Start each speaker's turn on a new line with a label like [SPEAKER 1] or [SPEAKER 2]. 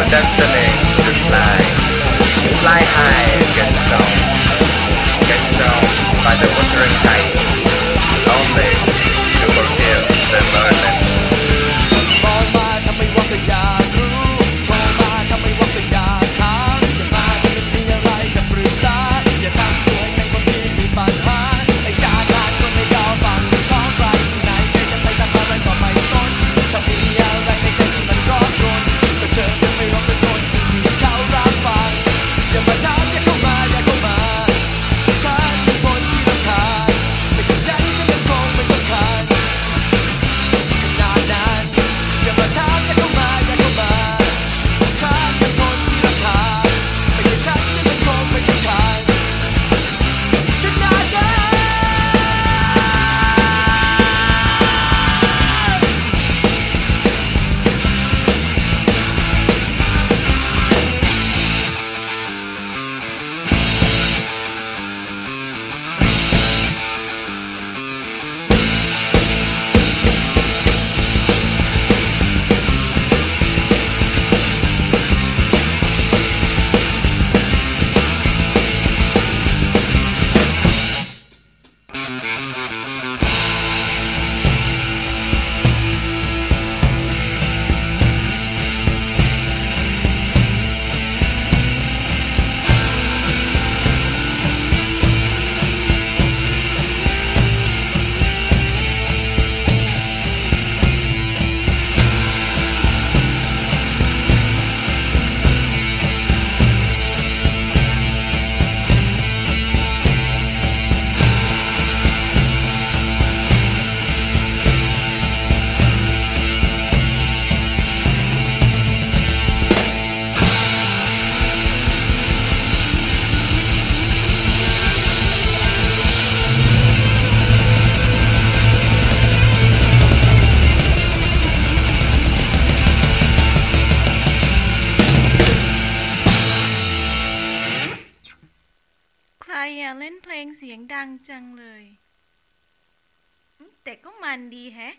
[SPEAKER 1] our destiny to fly. Fly high and get stoned. Get stoned by the wandering tide. Only to fulfill the
[SPEAKER 2] merlin. ลงเสียงดังจังเลย แต่ก็มันดีแฮะ